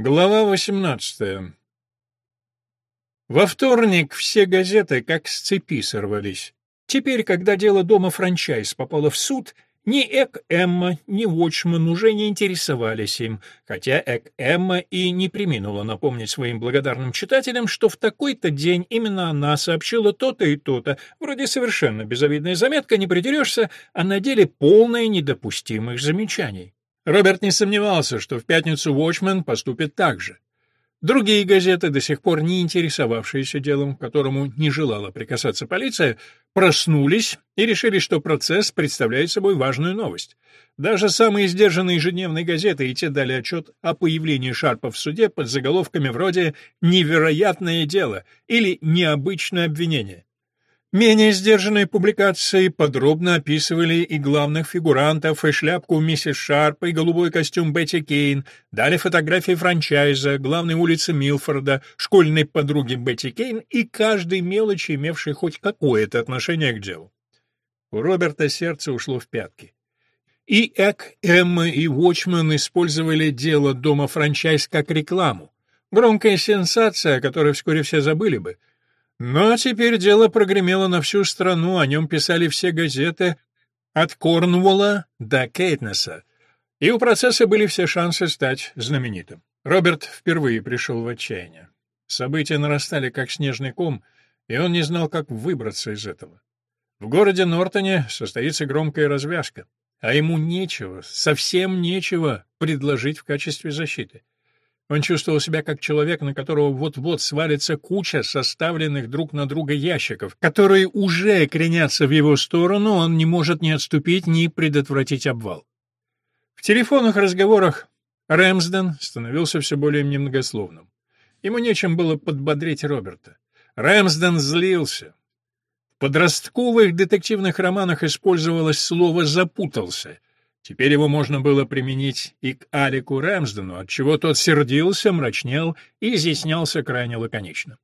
Глава 18. Во вторник все газеты как с цепи сорвались. Теперь, когда дело дома франчайз попало в суд, ни Эк Эмма, ни Watchman уже не интересовались им, хотя Эк Эмма и не приминула напомнить своим благодарным читателям, что в такой-то день именно она сообщила то-то и то-то, вроде совершенно безобидная заметка, не придерешься, а на деле полная недопустимых замечаний. Роберт не сомневался, что в пятницу Watchman поступит так же. Другие газеты, до сих пор не интересовавшиеся делом, к которому не желала прикасаться полиция, проснулись и решили, что процесс представляет собой важную новость. Даже самые сдержанные ежедневные газеты и те дали отчет о появлении Шарпа в суде под заголовками вроде «Невероятное дело» или «Необычное обвинение». Менее сдержанные публикации подробно описывали и главных фигурантов, и шляпку миссис Шарп, и голубой костюм Бетти Кейн, дали фотографии франчайза, главной улицы Милфорда, школьной подруги Бетти Кейн и каждой мелочи, имевшей хоть какое-то отношение к делу. У Роберта сердце ушло в пятки. И Эк, Эмма и Уотчман использовали дело дома франчайз как рекламу. Громкая сенсация, о которой вскоре все забыли бы — но теперь дело прогремело на всю страну, о нем писали все газеты, от Корнуолла до Кейтнесса, и у процесса были все шансы стать знаменитым. Роберт впервые пришел в отчаяние. События нарастали как снежный ком, и он не знал, как выбраться из этого. В городе Нортоне состоится громкая развязка, а ему нечего, совсем нечего предложить в качестве защиты. Он чувствовал себя как человек, на которого вот-вот свалится куча составленных друг на друга ящиков, которые уже кренятся в его сторону, он не может ни отступить, ни предотвратить обвал. В телефонных разговорах Рэмсден становился все более немногословным. Ему нечем было подбодрить Роберта. Рэмсден злился. В подростковых детективных романах использовалось слово «запутался», Теперь его можно было применить и к Алику Рэмсдену, отчего тот сердился, мрачнел и изъяснялся крайне лаконично.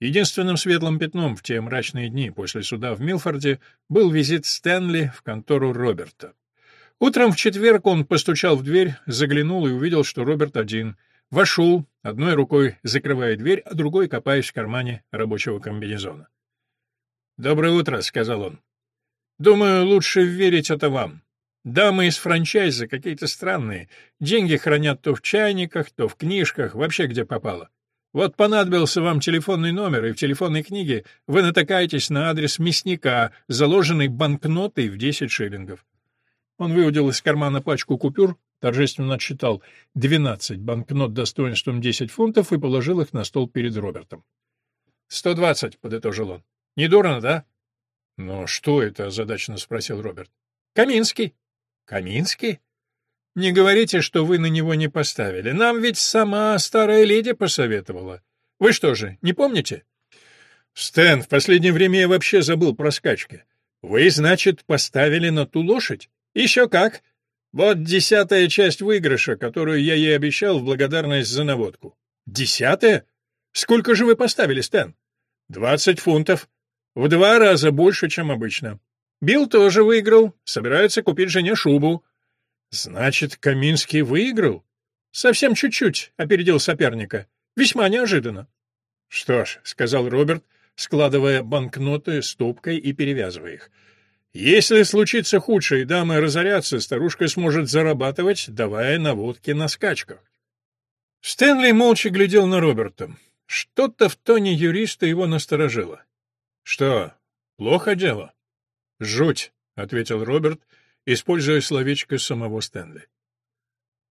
Единственным светлым пятном в те мрачные дни после суда в Милфорде был визит Стэнли в контору Роберта. Утром в четверг он постучал в дверь, заглянул и увидел, что Роберт один. Вошел, одной рукой закрывая дверь, а другой копаясь в кармане рабочего комбинезона. «Доброе утро», — сказал он. «Думаю, лучше верить это вам. Дамы из франчайза какие-то странные. Деньги хранят то в чайниках, то в книжках, вообще где попало. Вот понадобился вам телефонный номер, и в телефонной книге вы натыкаетесь на адрес мясника, заложенный банкнотой в 10 шиллингов. Он выудил из кармана пачку купюр, торжественно отсчитал 12 банкнот достоинством 10 фунтов и положил их на стол перед Робертом. «Сто двадцать», — подытожил он. «Не дурно, да?» «Но что это?» — озадаченно спросил Роберт. «Каминский». Каминский? Не говорите, что вы на него не поставили. Нам ведь сама старая леди посоветовала. Вы что же, не помните? Стэн, в последнее время я вообще забыл про скачки. Вы, значит, поставили на ту лошадь? Еще как. Вот десятая часть выигрыша, которую я ей обещал в благодарность за наводку. Десятая? Сколько же вы поставили, Стэн? Двадцать фунтов. В два раза больше, чем обычно. Билл тоже выиграл, собирается купить жене шубу. Значит, Каминский выиграл? Совсем чуть-чуть опередил соперника. Весьма неожиданно. Что ж, сказал Роберт, складывая банкноты стопкой и перевязывая их. Если случится худшее, и дамы разорятся, старушка сможет зарабатывать, давая наводки на скачках. Стэнли молча глядел на Роберта. Что-то в тоне юриста его насторожило. Что, плохо дело? «Жуть», — ответил Роберт, используя словечко самого Стэнли.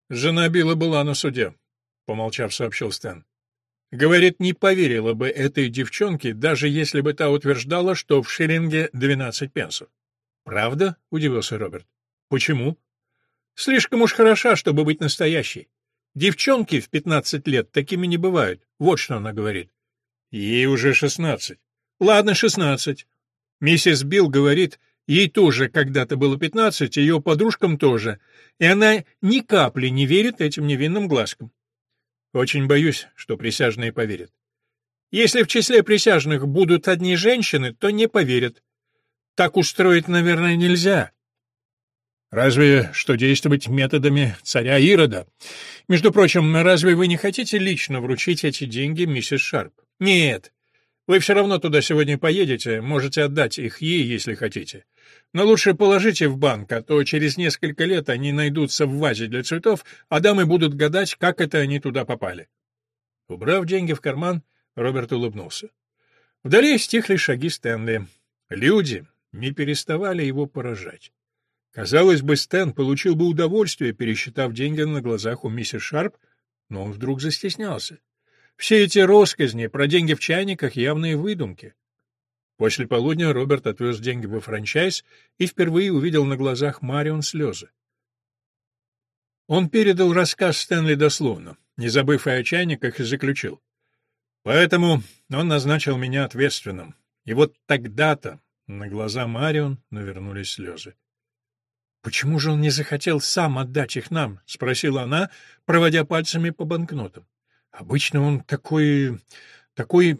«Жена Билла была на суде», — помолчав, сообщил Стэн. «Говорит, не поверила бы этой девчонке, даже если бы та утверждала, что в шиллинге двенадцать пенсов». «Правда?» — удивился Роберт. «Почему?» «Слишком уж хороша, чтобы быть настоящей. Девчонки в пятнадцать лет такими не бывают. Вот что она говорит». «Ей уже шестнадцать». «Ладно, шестнадцать. Миссис Билл говорит, ей тоже когда-то было пятнадцать, ее подружкам тоже, и она ни капли не верит этим невинным глазкам. Очень боюсь, что присяжные поверят. Если в числе присяжных будут одни женщины, то не поверят. Так устроить, наверное, нельзя. Разве что действовать методами царя Ирода. Между прочим, разве вы не хотите лично вручить эти деньги миссис Шарп? Нет. Вы все равно туда сегодня поедете, можете отдать их ей, если хотите. Но лучше положите в банк, а то через несколько лет они найдутся в вазе для цветов, а дамы будут гадать, как это они туда попали. Убрав деньги в карман, Роберт улыбнулся. Вдали стихли шаги Стэнли. Люди не переставали его поражать. Казалось бы, Стэн получил бы удовольствие, пересчитав деньги на глазах у миссис Шарп, но он вдруг застеснялся. Все эти росказни про деньги в чайниках — явные выдумки. После полудня Роберт отвез деньги во франчайз и впервые увидел на глазах Марион слезы. Он передал рассказ Стэнли дословно, не забыв и о чайниках, и заключил. Поэтому он назначил меня ответственным. И вот тогда-то на глаза Марион навернулись слезы. «Почему же он не захотел сам отдать их нам?» — спросила она, проводя пальцами по банкнотам. «Обычно он такой... такой...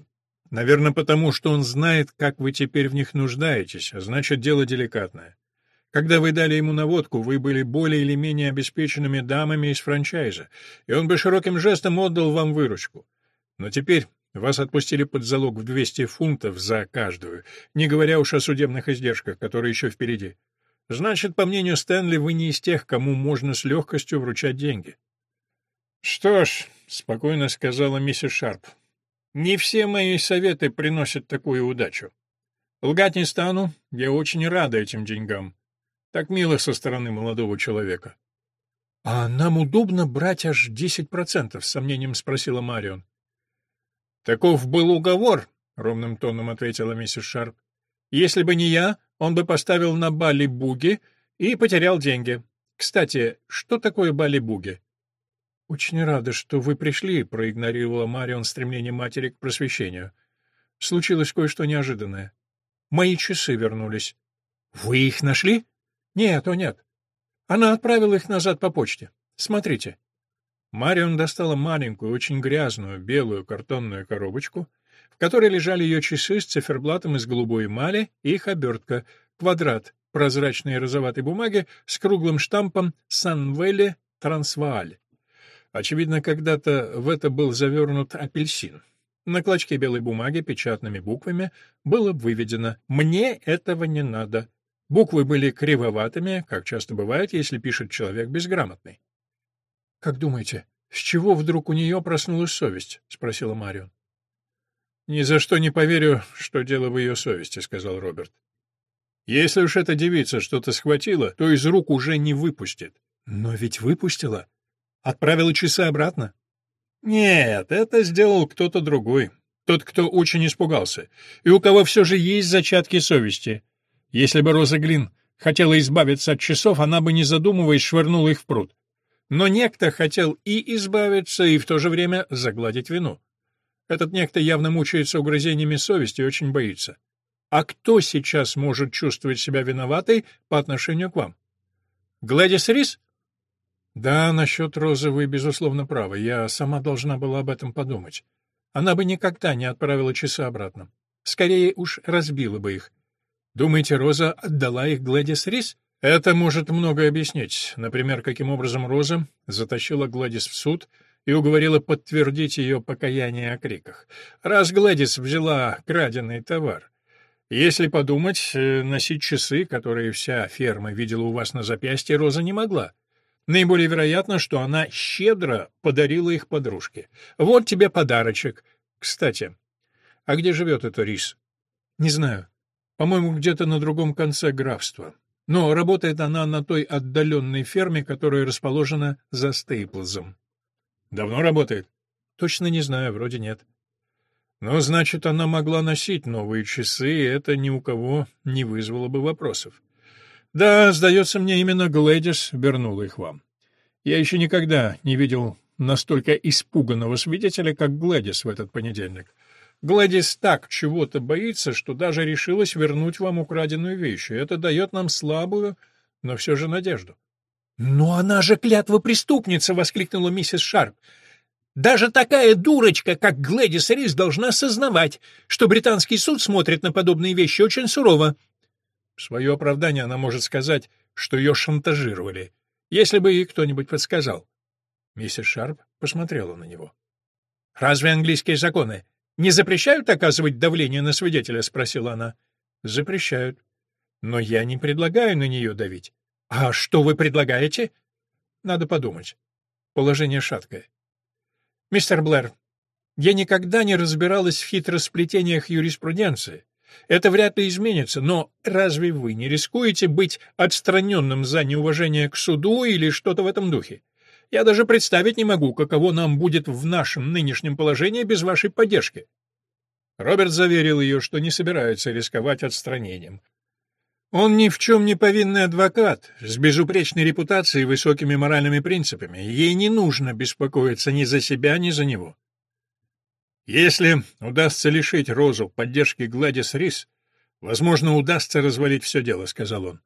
Наверное, потому что он знает, как вы теперь в них нуждаетесь, а значит, дело деликатное. Когда вы дали ему наводку, вы были более или менее обеспеченными дамами из франчайза, и он бы широким жестом отдал вам выручку. Но теперь вас отпустили под залог в 200 фунтов за каждую, не говоря уж о судебных издержках, которые еще впереди. Значит, по мнению Стэнли, вы не из тех, кому можно с легкостью вручать деньги. «Что ж», — спокойно сказала миссис Шарп, — «не все мои советы приносят такую удачу. Лгать не стану, я очень рада этим деньгам. Так мило со стороны молодого человека». «А нам удобно брать аж десять процентов?» — с сомнением спросила Марион. «Таков был уговор», — ровным тоном ответила миссис Шарп. «Если бы не я, он бы поставил на Бали-Буги и потерял деньги. Кстати, что такое Бали-Буги? Очень рада, что вы пришли, проигнорировала Марион стремление матери к просвещению. Случилось кое-что неожиданное. Мои часы вернулись. Вы их нашли? Нет, о нет. Она отправила их назад по почте. Смотрите. Марион достала маленькую, очень грязную, белую картонную коробочку в которой лежали ее часы с циферблатом из голубой эмали и их обертка, квадрат прозрачной розоватой бумаги с круглым штампом «Санвеле Трансвааль». Очевидно, когда-то в это был завернут апельсин. На клочке белой бумаги печатными буквами было выведено «Мне этого не надо». Буквы были кривоватыми, как часто бывает, если пишет человек безграмотный. «Как думаете, с чего вдруг у нее проснулась совесть?» — спросила Марион. «Ни за что не поверю, что дело в ее совести», — сказал Роберт. «Если уж эта девица что-то схватила, то из рук уже не выпустит». «Но ведь выпустила. Отправила часы обратно». «Нет, это сделал кто-то другой. Тот, кто очень испугался, и у кого все же есть зачатки совести. Если бы Роза Глин хотела избавиться от часов, она бы, не задумываясь, швырнула их в пруд. Но некто хотел и избавиться, и в то же время загладить вину. Этот некто явно мучается угрызениями совести и очень боится. А кто сейчас может чувствовать себя виноватой по отношению к вам? Гладис Рис? Да, насчет Розы вы, безусловно, правы. Я сама должна была об этом подумать. Она бы никогда не отправила часы обратно. Скорее уж разбила бы их. Думаете, Роза отдала их Гладис Рис? Это может многое объяснить. Например, каким образом Роза затащила Гладис в суд — и уговорила подтвердить ее покаяние о криках. Раз Гладис взяла краденый товар. Если подумать, э, носить часы, которые вся ферма видела у вас на запястье, Роза не могла. Наиболее вероятно, что она щедро подарила их подружке. Вот тебе подарочек. Кстати, а где живет эта Рис? Не знаю. По-моему, где-то на другом конце графства. Но работает она на той отдаленной ферме, которая расположена за Стейплзом. Давно работает? Точно не знаю, вроде нет. Ну, значит, она могла носить новые часы, и это ни у кого не вызвало бы вопросов. Да, сдается мне, именно Глэдис вернула их вам. Я еще никогда не видел настолько испуганного свидетеля, как Глэдис в этот понедельник. Гладис так чего-то боится, что даже решилась вернуть вам украденную вещь, и это дает нам слабую, но все же надежду. «Но она же клятва преступница!» — воскликнула миссис Шарп. «Даже такая дурочка, как Глэдис Рис, должна сознавать, что британский суд смотрит на подобные вещи очень сурово». В свое оправдание она может сказать, что ее шантажировали, если бы ей кто-нибудь подсказал. Миссис Шарп посмотрела на него. «Разве английские законы не запрещают оказывать давление на свидетеля?» — спросила она. «Запрещают. Но я не предлагаю на нее давить». «А что вы предлагаете?» «Надо подумать. Положение шаткое». «Мистер Блэр, я никогда не разбиралась в хитросплетениях юриспруденции. Это вряд ли изменится, но разве вы не рискуете быть отстраненным за неуважение к суду или что-то в этом духе? Я даже представить не могу, каково нам будет в нашем нынешнем положении без вашей поддержки». Роберт заверил ее, что не собирается рисковать отстранением. Он ни в чем не повинный адвокат, с безупречной репутацией и высокими моральными принципами. Ей не нужно беспокоиться ни за себя, ни за него. Если удастся лишить Розу поддержки Гладис Рис, возможно, удастся развалить все дело, — сказал он.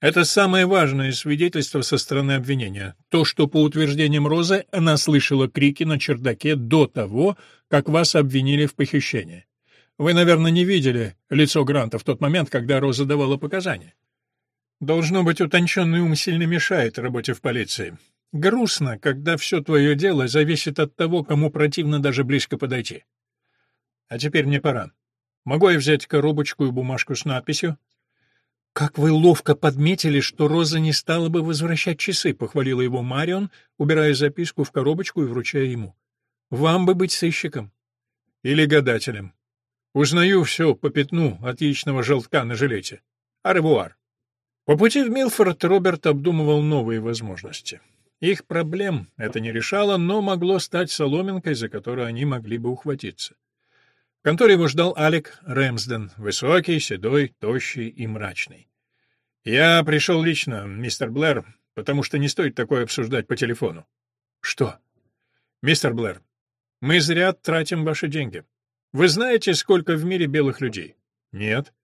Это самое важное свидетельство со стороны обвинения. То, что, по утверждениям Розы, она слышала крики на чердаке до того, как вас обвинили в похищении. Вы, наверное, не видели лицо Гранта в тот момент, когда Роза давала показания. Должно быть, утонченный ум сильно мешает работе в полиции. Грустно, когда все твое дело зависит от того, кому противно даже близко подойти. А теперь мне пора. Могу я взять коробочку и бумажку с надписью? «Как вы ловко подметили, что Роза не стала бы возвращать часы», — похвалила его Марион, убирая записку в коробочку и вручая ему. «Вам бы быть сыщиком». «Или гадателем. Узнаю все по пятну от яичного желтка на жилете. Аревуар». По пути в Милфорд Роберт обдумывал новые возможности. Их проблем это не решало, но могло стать соломинкой, за которую они могли бы ухватиться. В конторе его ждал Алек Рэмсден, высокий, седой, тощий и мрачный. «Я пришел лично, мистер Блэр, потому что не стоит такое обсуждать по телефону». «Что?» «Мистер Блэр, мы зря тратим ваши деньги. Вы знаете, сколько в мире белых людей?» «Нет».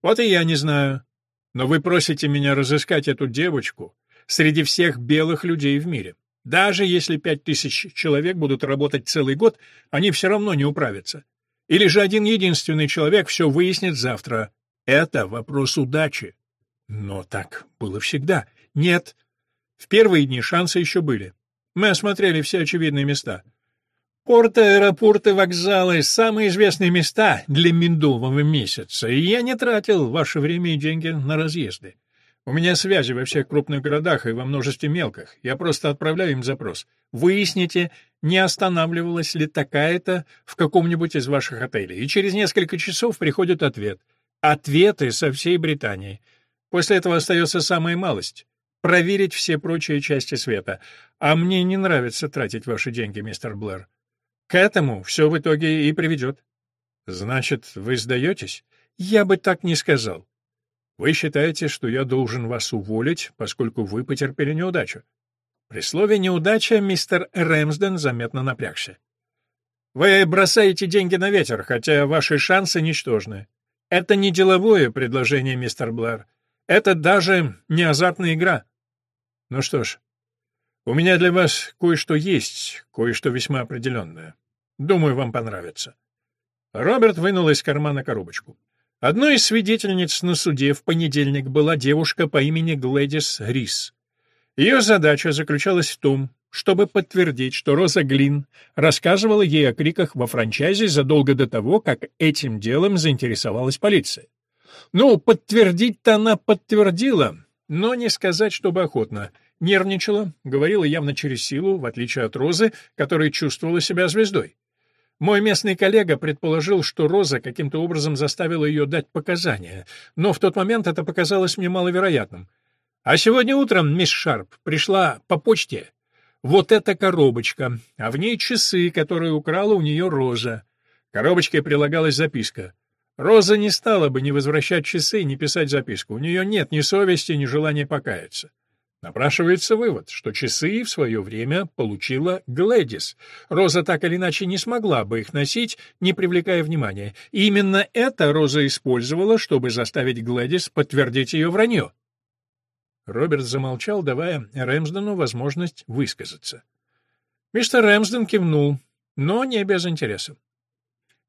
«Вот и я не знаю. Но вы просите меня разыскать эту девочку, среди всех белых людей в мире. Даже если пять тысяч человек будут работать целый год, они все равно не управятся. Или же один единственный человек все выяснит завтра. Это вопрос удачи. Но так было всегда. Нет. В первые дни шансы еще были. Мы осмотрели все очевидные места. Порты, аэропорты, вокзалы — самые известные места для медового месяца, и я не тратил ваше время и деньги на разъезды. У меня связи во всех крупных городах и во множестве мелких. Я просто отправляю им запрос. Выясните, не останавливалась ли такая-то в каком-нибудь из ваших отелей. И через несколько часов приходит ответ. Ответы со всей Британии. После этого остается самая малость — проверить все прочие части света. А мне не нравится тратить ваши деньги, мистер Блэр. К этому все в итоге и приведет. Значит, вы сдаетесь? Я бы так не сказал. Вы считаете, что я должен вас уволить, поскольку вы потерпели неудачу? При слове «неудача» мистер Рэмсден заметно напрягся. Вы бросаете деньги на ветер, хотя ваши шансы ничтожны. Это не деловое предложение, мистер Блэр. Это даже не азартная игра. Ну что ж, у меня для вас кое-что есть, кое-что весьма определенное. Думаю, вам понравится. Роберт вынул из кармана коробочку. Одной из свидетельниц на суде в понедельник была девушка по имени Глэдис Рис. Ее задача заключалась в том, чтобы подтвердить, что Роза Глин рассказывала ей о криках во франчайзе задолго до того, как этим делом заинтересовалась полиция. Ну, подтвердить-то она подтвердила, но не сказать, чтобы охотно. Нервничала, говорила явно через силу, в отличие от Розы, которая чувствовала себя звездой. Мой местный коллега предположил, что Роза каким-то образом заставила ее дать показания, но в тот момент это показалось мне маловероятным. А сегодня утром мисс Шарп пришла по почте. Вот эта коробочка, а в ней часы, которые украла у нее Роза. К коробочке прилагалась записка. Роза не стала бы ни возвращать часы, ни писать записку. У нее нет ни совести, ни желания покаяться. Напрашивается вывод, что часы в свое время получила Глэдис. Роза так или иначе не смогла бы их носить, не привлекая внимания. И именно это Роза использовала, чтобы заставить Глэдис подтвердить ее вранье. Роберт замолчал, давая Рэмсдену возможность высказаться. Мистер Рэмсден кивнул, но не без интереса.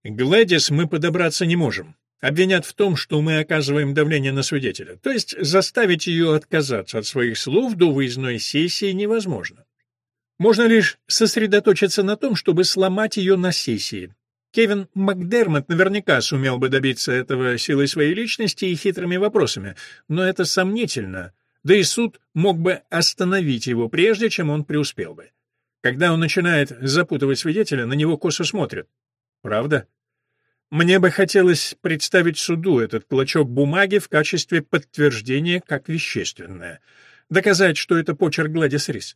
«Глэдис мы подобраться не можем. Обвинят в том, что мы оказываем давление на свидетеля. То есть заставить ее отказаться от своих слов до выездной сессии невозможно. Можно лишь сосредоточиться на том, чтобы сломать ее на сессии. Кевин Макдермот наверняка сумел бы добиться этого силой своей личности и хитрыми вопросами, но это сомнительно, да и суд мог бы остановить его прежде, чем он преуспел бы. Когда он начинает запутывать свидетеля, на него косо смотрят. Правда? Мне бы хотелось представить суду этот клочок бумаги в качестве подтверждения как вещественное. Доказать, что это почерк Гладис Рис.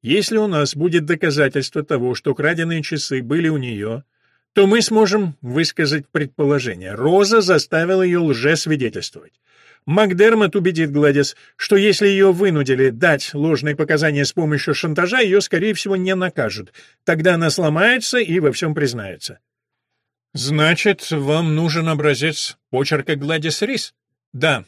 Если у нас будет доказательство того, что краденые часы были у нее, то мы сможем высказать предположение. Роза заставила ее лжесвидетельствовать. Макдермот убедит Гладис, что если ее вынудили дать ложные показания с помощью шантажа, ее, скорее всего, не накажут. Тогда она сломается и во всем признается. «Значит, вам нужен образец почерка Гладис Рис?» «Да».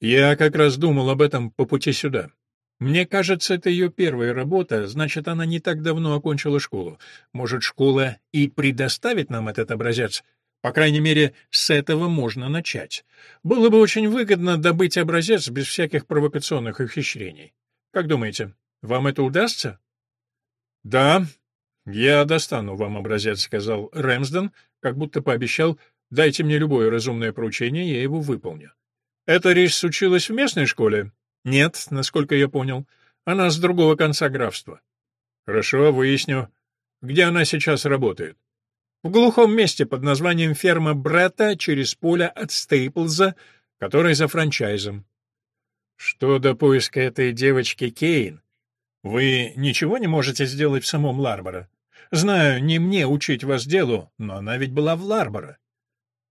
«Я как раз думал об этом по пути сюда. Мне кажется, это ее первая работа, значит, она не так давно окончила школу. Может, школа и предоставит нам этот образец? По крайней мере, с этого можно начать. Было бы очень выгодно добыть образец без всяких провокационных ухищрений. Как думаете, вам это удастся? Да, я достану вам образец, сказал Рэмсден, как будто пообещал, дайте мне любое разумное поручение, я его выполню. Эта речь случилась в местной школе? Нет, насколько я понял. Она с другого конца графства. Хорошо, выясню. Где она сейчас работает? В глухом месте под названием ферма Бретта через поле от Стейплза, который за франчайзом. Что до поиска этой девочки Кейн? Вы ничего не можете сделать в самом Ларборо? Знаю, не мне учить вас делу, но она ведь была в Ларборо.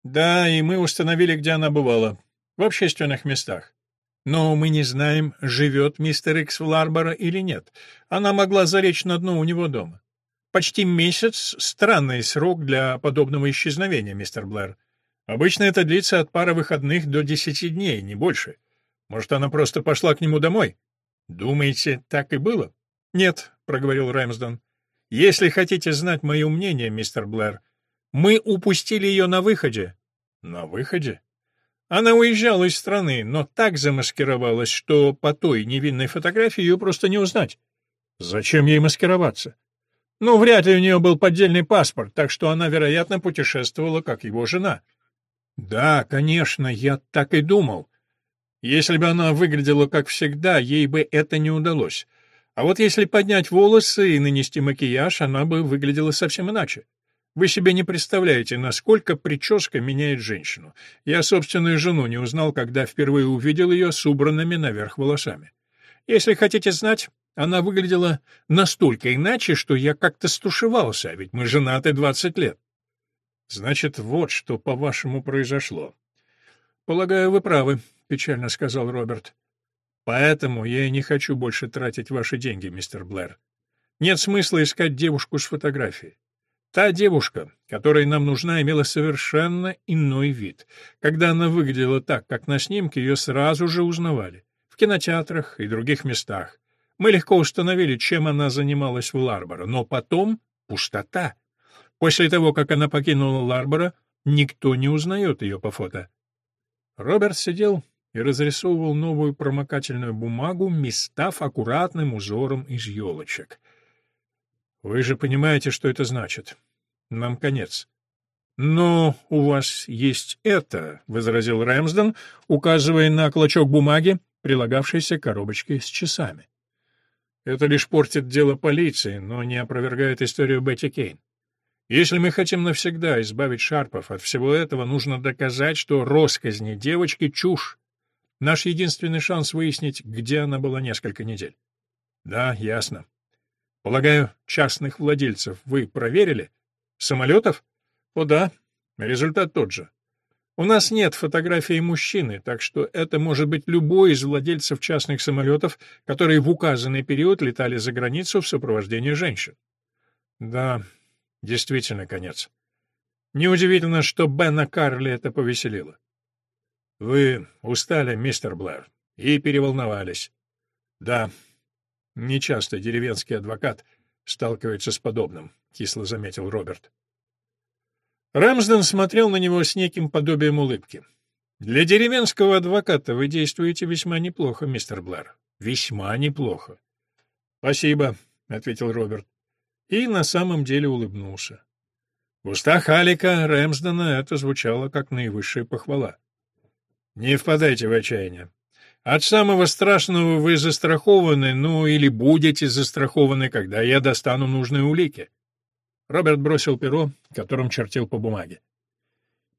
Да, и мы установили, где она бывала. В общественных местах. Но мы не знаем, живет мистер Икс в Ларборо или нет. Она могла залечь на дно у него дома. Почти месяц — странный срок для подобного исчезновения, мистер Блэр. Обычно это длится от пары выходных до десяти дней, не больше. Может, она просто пошла к нему домой? Думаете, так и было? Нет, — проговорил Рэмсдон. Если хотите знать мое мнение, мистер Блэр, мы упустили ее на выходе. На выходе? Она уезжала из страны, но так замаскировалась, что по той невинной фотографии ее просто не узнать. Зачем ей маскироваться? Ну, вряд ли у нее был поддельный паспорт, так что она, вероятно, путешествовала как его жена. Да, конечно, я так и думал. Если бы она выглядела как всегда, ей бы это не удалось. А вот если поднять волосы и нанести макияж, она бы выглядела совсем иначе. Вы себе не представляете, насколько прическа меняет женщину. Я собственную жену не узнал, когда впервые увидел ее с убранными наверх волосами. Если хотите знать, она выглядела настолько иначе, что я как-то стушевался, а ведь мы женаты двадцать лет. Значит, вот что, по-вашему, произошло. Полагаю, вы правы, печально сказал Роберт. Поэтому я и не хочу больше тратить ваши деньги, мистер Блэр. Нет смысла искать девушку с фотографией. Та девушка, которая нам нужна, имела совершенно иной вид. Когда она выглядела так, как на снимке, ее сразу же узнавали. В кинотеатрах и других местах. Мы легко установили, чем она занималась в Ларборо, но потом пустота. После того, как она покинула Ларборо, никто не узнает ее по фото. Роберт сидел и разрисовывал новую промокательную бумагу, местав аккуратным узором из елочек — вы же понимаете, что это значит. Нам конец. «Но у вас есть это», — возразил Рэмсден, указывая на клочок бумаги, прилагавшийся к коробочке с часами. «Это лишь портит дело полиции, но не опровергает историю Бетти Кейн. Если мы хотим навсегда избавить Шарпов от всего этого, нужно доказать, что росказни девочки — чушь. Наш единственный шанс выяснить, где она была несколько недель». «Да, ясно. Полагаю, частных владельцев вы проверили? Самолетов? О да, результат тот же. У нас нет фотографии мужчины, так что это может быть любой из владельцев частных самолетов, которые в указанный период летали за границу в сопровождении женщин. Да, действительно конец. Неудивительно, что Бена Карли это повеселило. Вы устали, мистер Блэр, и переволновались. Да, Нечасто деревенский адвокат сталкивается с подобным, кисло заметил Роберт. Рамсден смотрел на него с неким подобием улыбки. «Для деревенского адвоката вы действуете весьма неплохо, мистер Блэр. Весьма неплохо». «Спасибо», — ответил Роберт. И на самом деле улыбнулся. В устах Алика Рэмсдена это звучало как наивысшая похвала. «Не впадайте в отчаяние. От самого страшного вы застрахованы, ну или будете застрахованы, когда я достану нужные улики». Роберт бросил перо, которым чертил по бумаге.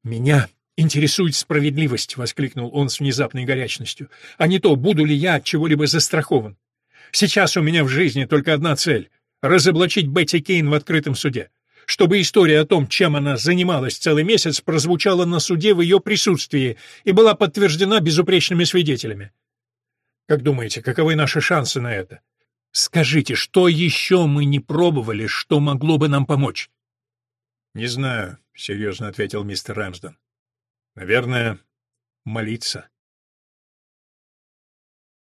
«Меня интересует справедливость!» — воскликнул он с внезапной горячностью. «А не то, буду ли я чего-либо застрахован. Сейчас у меня в жизни только одна цель — разоблачить Бетти Кейн в открытом суде. Чтобы история о том, чем она занималась целый месяц, прозвучала на суде в ее присутствии и была подтверждена безупречными свидетелями. Как думаете, каковы наши шансы на это? Скажите, что еще мы не пробовали, что могло бы нам помочь? — Не знаю, — серьезно ответил мистер Рэмсден. — Наверное, молиться.